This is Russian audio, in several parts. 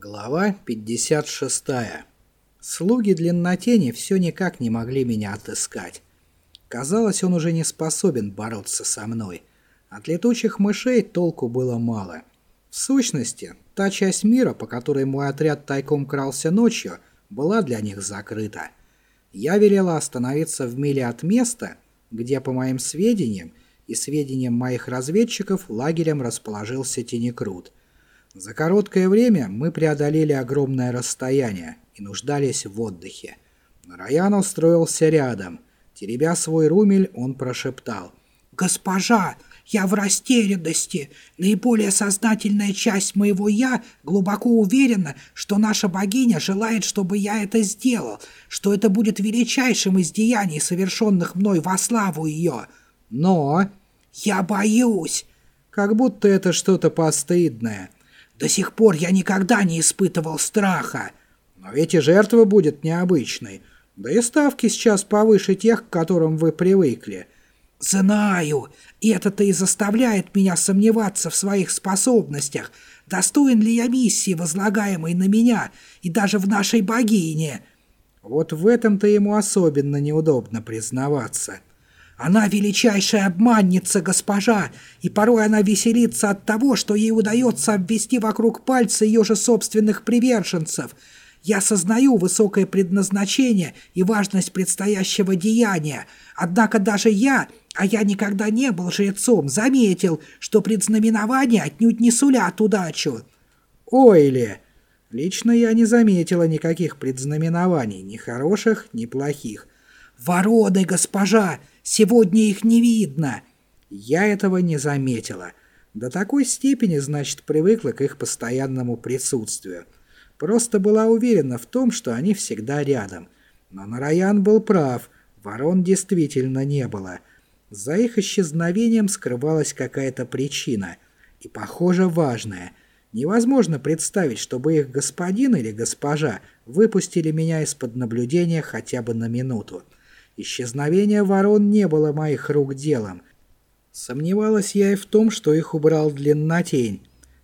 Глава 56. Слуги длиннотени все никак не могли меня отыскать. Казалось, он уже не способен бороться со мной. От летучих мышей толку было мало. В сущности, та часть мира, по которой мой отряд тайком крался ночью, была для них закрыта. Я велела остановиться в миле от места, где, по моим сведениям и сведениям моих разведчиков, лагерем расположился Тенекрут – за короткое время мы преодолели огромное расстояние и нуждались в отдыхе. Раян устроился рядом. Теребя свой румель, он прошептал. «Госпожа, я в растерянности. Наиболее сознательная часть моего «я» глубоко уверена, что наша богиня желает, чтобы я это сделал, что это будет величайшим из деяний, совершенных мной во славу ее. Но я боюсь, как будто это что-то постыдное». До сих пор я никогда не испытывал страха. Но ведь и жертва будет необычной. Да и ставки сейчас повыше тех, к которым вы привыкли. Знаю, и это-то и заставляет меня сомневаться в своих способностях. Достоин ли я миссии, возлагаемой на меня, и даже в нашей богине? Вот в этом-то ему особенно неудобно признаваться. Она величайшая обманница, госпожа, и порой она веселится от того, что ей удается обвести вокруг пальца ее же собственных приверженцев. Я сознаю высокое предназначение и важность предстоящего деяния, однако даже я, а я никогда не был жрецом, заметил, что предзнаменования отнюдь не сулят удачу. Ой ли! Лично я не заметила никаких предзнаменований, ни хороших, ни плохих. «Вороны, госпожа! Сегодня их не видно!» Я этого не заметила. До такой степени, значит, привыкла к их постоянному присутствию. Просто была уверена в том, что они всегда рядом. Но Нараян был прав, ворон действительно не было. За их исчезновением скрывалась какая-то причина. И, похоже, важная. Невозможно представить, чтобы их господин или госпожа выпустили меня из-под наблюдения хотя бы на минуту. Исчезновение ворон не было моих рук делом. Сомневалась я и в том, что их убрал длиннотень.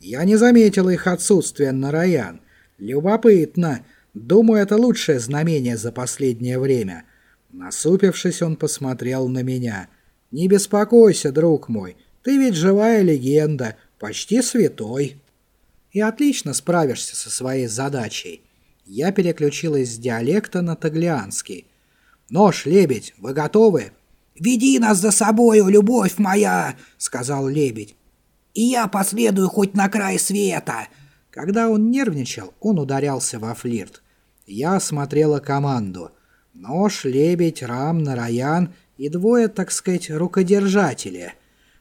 Я не заметил их отсутствия на Раян. Любопытно. Думаю, это лучшее знамение за последнее время. Насупившись, он посмотрел на меня. «Не беспокойся, друг мой. Ты ведь живая легенда, почти святой. И отлично справишься со своей задачей». Я переключилась с диалекта на таглианский. «Нож, лебедь, вы готовы?» «Веди нас за собою, любовь моя!» — сказал лебедь. «И я последую хоть на край света!» Когда он нервничал, он ударялся во флирт. Я осмотрела команду. Нож, лебедь, рам, нараян и двое, так сказать, рукодержатели.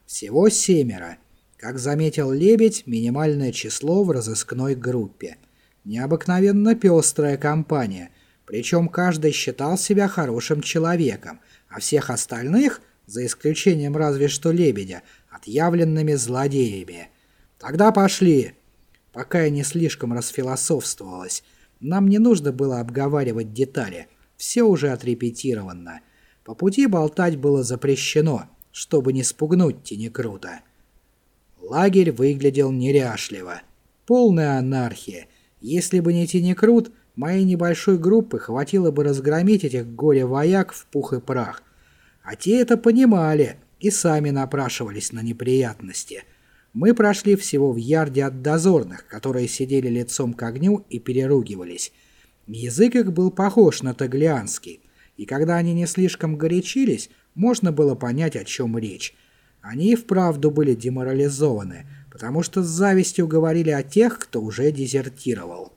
Всего семеро. Как заметил лебедь, минимальное число в разыскной группе. Необыкновенно пестрая компания — причем каждый считал себя хорошим человеком, а всех остальных, за исключением разве что лебедя, отъявленными злодеями. Тогда пошли. Пока я не слишком расфилософствовалась, нам не нужно было обговаривать детали, все уже отрепетировано. По пути болтать было запрещено, чтобы не спугнуть Тенекрута. Лагерь выглядел неряшливо. Полная анархия. Если бы не Тенекрут, Моей небольшой группы хватило бы разгромить этих горе-вояк в пух и прах. А те это понимали и сами напрашивались на неприятности. Мы прошли всего в ярде от дозорных, которые сидели лицом к огню и переругивались. Язык их был похож на таглианский, и когда они не слишком горячились, можно было понять, о чем речь. Они и вправду были деморализованы, потому что с завистью говорили о тех, кто уже дезертировал.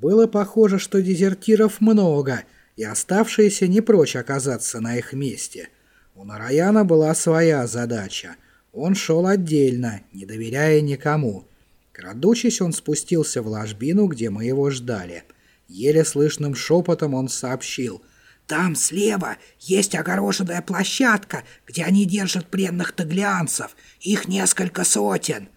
Было похоже, что дезертиров много, и оставшиеся не прочь оказаться на их месте. У Нараяна была своя задача. Он шел отдельно, не доверяя никому. Крадучись, он спустился в ложбину, где мы его ждали. Еле слышным шепотом он сообщил. «Там слева есть огороженная площадка, где они держат пленных таглианцев. Их несколько сотен».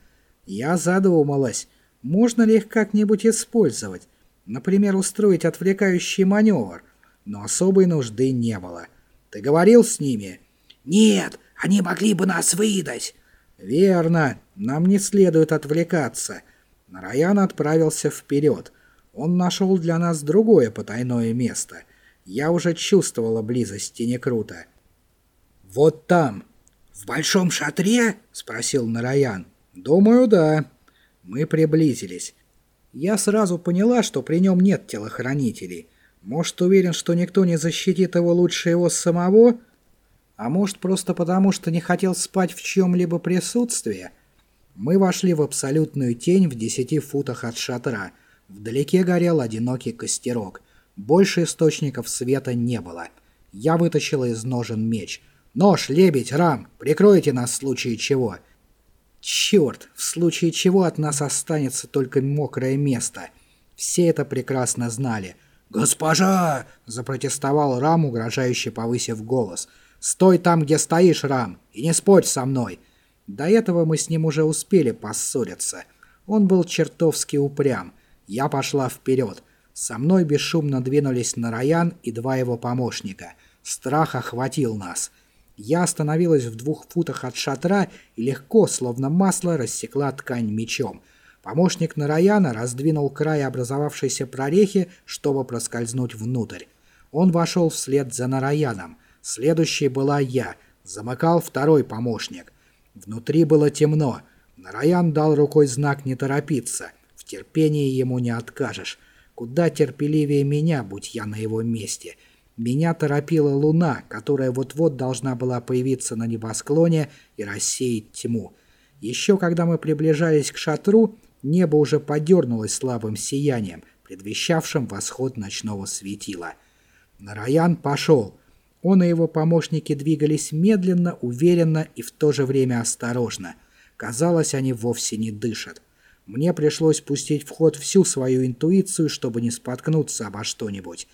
Я задумалась, можно ли их как-нибудь использовать. Например, устроить отвлекающий маневр, но особой нужды не было. Ты говорил с ними? Нет, они могли бы нас выдать. Верно, нам не следует отвлекаться. Нараян отправился вперед. Он нашел для нас другое потайное место. Я уже чувствовала близость Тенекрута. «Вот там!» «В большом шатре?» — спросил Нараян. «Думаю, да». Мы приблизились. Я сразу поняла, что при нем нет телохранителей. Может, уверен, что никто не защитит его лучше его самого? А может, просто потому, что не хотел спать в чем-либо присутствии? Мы вошли в абсолютную тень в десяти футах от шатра. Вдалеке горел одинокий костерок. Больше источников света не было. Я вытащила из ножен меч. «Нож, лебедь, рам! Прикройте нас в случае чего!» Черт, в случае чего от нас останется только мокрое место. Все это прекрасно знали. «Госпожа!» – запротестовал Рам, угрожающе повысив голос. «Стой там, где стоишь, Рам, и не спорь со мной!» До этого мы с ним уже успели поссориться. Он был чертовски упрям. Я пошла вперед. Со мной бесшумно двинулись Нараян и два его помощника. Страх охватил нас. Я остановилась в двух футах от шатра и легко, словно масло, рассекла ткань мечом. Помощник Нараяна раздвинул край образовавшейся прорехи, чтобы проскользнуть внутрь. Он вошел вслед за Нараяном. Следующей была я. Замыкал второй помощник. Внутри было темно. Нараян дал рукой знак не торопиться. В терпении ему не откажешь. Куда терпеливее меня, будь я на его месте — меня торопила луна, которая вот-вот должна была появиться на небосклоне и рассеять тьму. Еще когда мы приближались к шатру, небо уже подернулось слабым сиянием, предвещавшим восход ночного светила. Нараян пошел. Он и его помощники двигались медленно, уверенно и в то же время осторожно. Казалось, они вовсе не дышат. Мне пришлось пустить в ход всю свою интуицию, чтобы не споткнуться обо что-нибудь.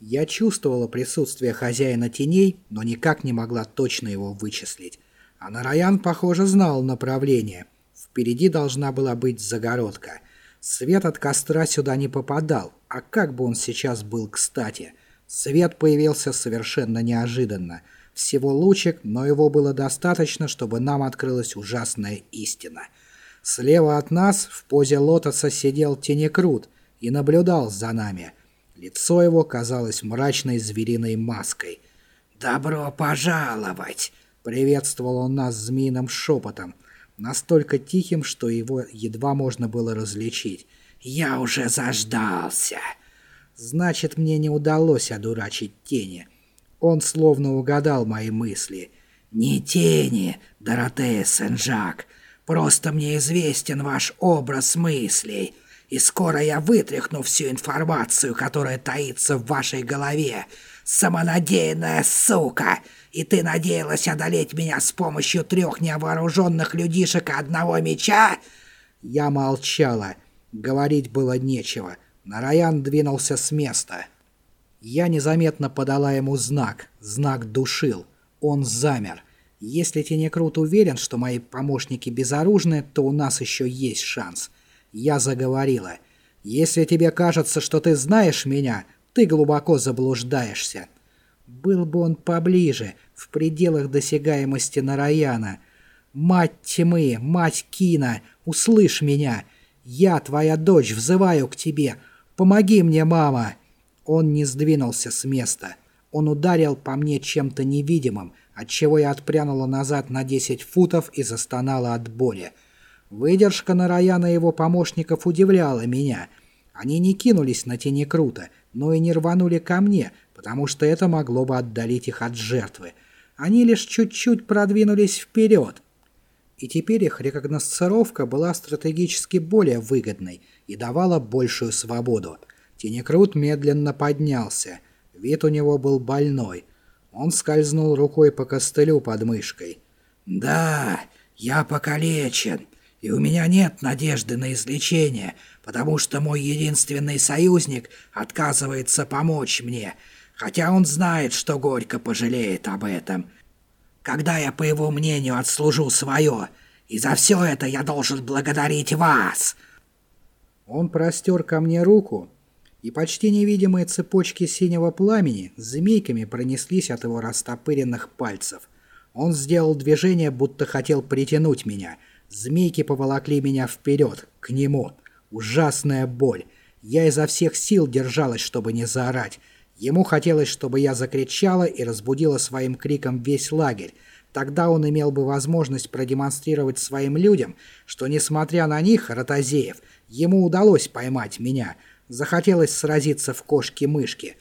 Я чувствовала присутствие хозяина теней, но никак не могла точно его вычислить. А Нараян, похоже, знал направление. Впереди должна была быть загородка. Свет от костра сюда не попадал, а как бы он сейчас был кстати. Свет появился совершенно неожиданно. Всего лучик, но его было достаточно, чтобы нам открылась ужасная истина. Слева от нас в позе лотоса сидел Тенекрут и наблюдал за нами – Лицо его казалось мрачной звериной маской. «Добро пожаловать!» — приветствовал он нас змеиным шепотом, настолько тихим, что его едва можно было различить. «Я уже заждался!» Значит, мне не удалось одурачить тени. Он словно угадал мои мысли. «Не тени, Доротея Сен-Жак. Просто мне известен ваш образ мыслей и скоро я вытряхну всю информацию, которая таится в вашей голове. Самонадеянная сука! И ты надеялась одолеть меня с помощью трех невооруженных людишек и одного меча?» Я молчала. Говорить было нечего. Нараян двинулся с места. Я незаметно подала ему знак. Знак душил. Он замер. Если Тенекрут уверен, что мои помощники безоружны, то у нас еще есть шанс. Я заговорила. «Если тебе кажется, что ты знаешь меня, ты глубоко заблуждаешься». Был бы он поближе, в пределах досягаемости Нараяна. «Мать тьмы, мать Кина, услышь меня! Я, твоя дочь, взываю к тебе! Помоги мне, мама!» Он не сдвинулся с места. Он ударил по мне чем-то невидимым, отчего я отпрянула назад на 10 футов и застонала от боли. Выдержка Нараяна и его помощников удивляла меня. Они не кинулись на тени круто, но и не рванули ко мне, потому что это могло бы отдалить их от жертвы. Они лишь чуть-чуть продвинулись вперед. И теперь их рекогносцировка была стратегически более выгодной и давала большую свободу. Тенекрут медленно поднялся. Вид у него был больной. Он скользнул рукой по костылю под мышкой. «Да, я покалечен и у меня нет надежды на излечение, потому что мой единственный союзник отказывается помочь мне, хотя он знает, что горько пожалеет об этом. Когда я, по его мнению, отслужу свое, и за все это я должен благодарить вас!» Он простер ко мне руку, и почти невидимые цепочки синего пламени змейками пронеслись от его растопыренных пальцев. Он сделал движение, будто хотел притянуть меня — Змейки поволокли меня вперед, к нему. Ужасная боль. Я изо всех сил держалась, чтобы не заорать. Ему хотелось, чтобы я закричала и разбудила своим криком весь лагерь. Тогда он имел бы возможность продемонстрировать своим людям, что, несмотря на них, ротозеев, ему удалось поймать меня. Захотелось сразиться в кошки-мышки.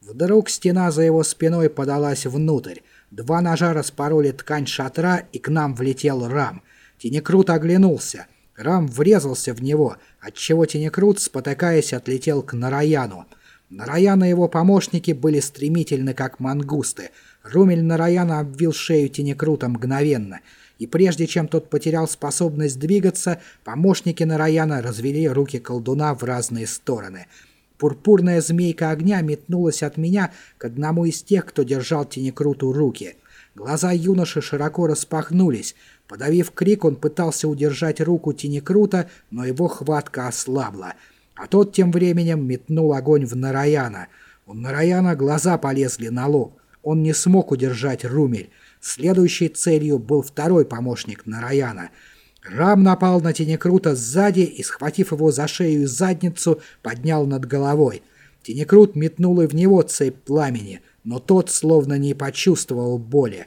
Вдруг стена за его спиной подалась внутрь. Два ножа распороли ткань шатра, и к нам влетел рам. Тенекрут оглянулся. Рам врезался в него, отчего Тенекрут, спотыкаясь, отлетел к Нараяну. Нараян и его помощники были стремительны, как мангусты. Румель Нараяна обвил шею Тенекрута мгновенно, и прежде чем тот потерял способность двигаться, помощники Нараяна развели руки колдуна в разные стороны — Пурпурная змейка огня метнулась от меня к одному из тех, кто держал Тенекруту руки. Глаза юноши широко распахнулись. Подавив крик, он пытался удержать руку Тенекрута, но его хватка ослабла. А тот тем временем метнул огонь в Нараяна. У Нараяна глаза полезли на лоб. Он не смог удержать Румель. Следующей целью был второй помощник Нараяна — Рам напал на Тенекрута сзади и, схватив его за шею и задницу, поднял над головой. Тенекрут метнул и в него цепь пламени, но тот словно не почувствовал боли.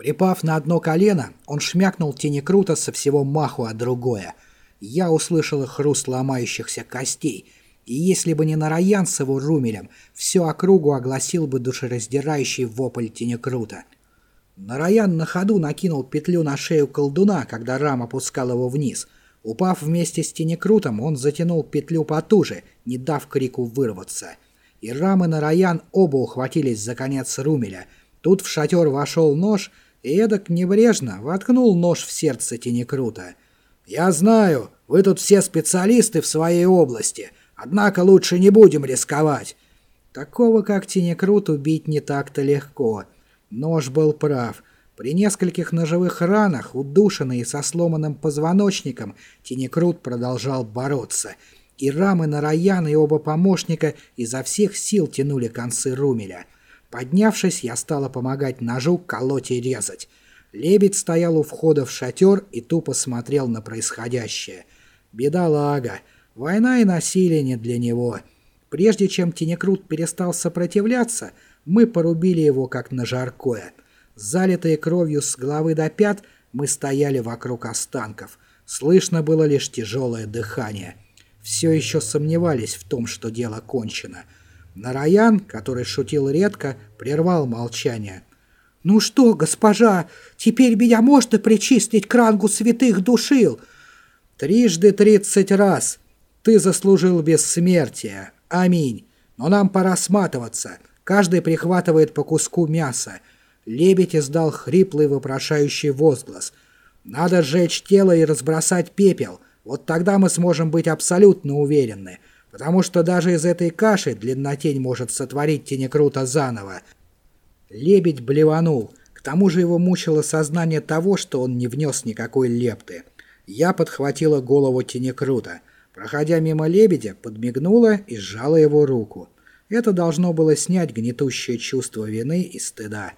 Припав на одно колено, он шмякнул Тенекрута со всего маху, а другое. Я услышал хруст ломающихся костей, и если бы не Нараян с его румелем, всю округу огласил бы душераздирающий вопль Тенекрута. Нараян на ходу накинул петлю на шею колдуна, когда Рам опускал его вниз. Упав вместе с Тенекрутом, он затянул петлю потуже, не дав крику вырваться. И Рам и Нараян оба ухватились за конец румеля. Тут в шатер вошел нож, и эдак небрежно воткнул нож в сердце Тенекрута. «Я знаю, вы тут все специалисты в своей области, однако лучше не будем рисковать». Такого, как Тенекрут, убить не так-то легко — Нож был прав. При нескольких ножевых ранах, удушенный и со сломанным позвоночником, Тинекрут продолжал бороться. И Рамы Нараян и оба помощника изо всех сил тянули концы румеля. Поднявшись, я стала помогать ножу колоть и резать. Лебедь стоял у входа в шатер и тупо смотрел на происходящее. Бедолага. Война и насилие не для него. Прежде чем Тинекрут перестал сопротивляться, мы порубили его, как на жаркое. Залитые кровью с головы до пят, мы стояли вокруг останков. Слышно было лишь тяжелое дыхание. Все еще сомневались в том, что дело кончено. Нараян, который шутил редко, прервал молчание. «Ну что, госпожа, теперь меня можно причислить к рангу святых душил?» «Трижды тридцать раз. Ты заслужил бессмертие. Аминь. Но нам пора сматываться. Каждый прихватывает по куску мяса. Лебедь издал хриплый вопрошающий возглас. «Надо сжечь тело и разбросать пепел. Вот тогда мы сможем быть абсолютно уверены. Потому что даже из этой каши длиннотень может сотворить тенекрута заново». Лебедь блеванул. К тому же его мучило сознание того, что он не внес никакой лепты. Я подхватила голову тенекрута. Проходя мимо лебедя, подмигнула и сжала его руку. Это должно было снять гнетущее чувство вины и стыда.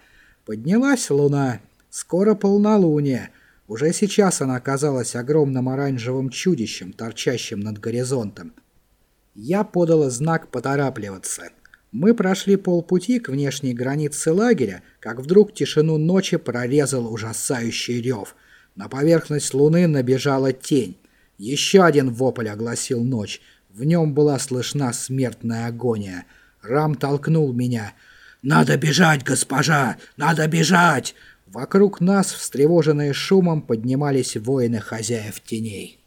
Поднялась луна. Скоро полнолуние. Уже сейчас она казалась огромным оранжевым чудищем, торчащим над горизонтом. Я подала знак поторапливаться. Мы прошли полпути к внешней границе лагеря, как вдруг тишину ночи прорезал ужасающий рев. На поверхность луны набежала тень. Еще один вопль огласил ночь. В нем была слышна смертная агония — Рам толкнул меня. «Надо бежать, госпожа! Надо бежать!» Вокруг нас, встревоженные шумом, поднимались воины хозяев теней.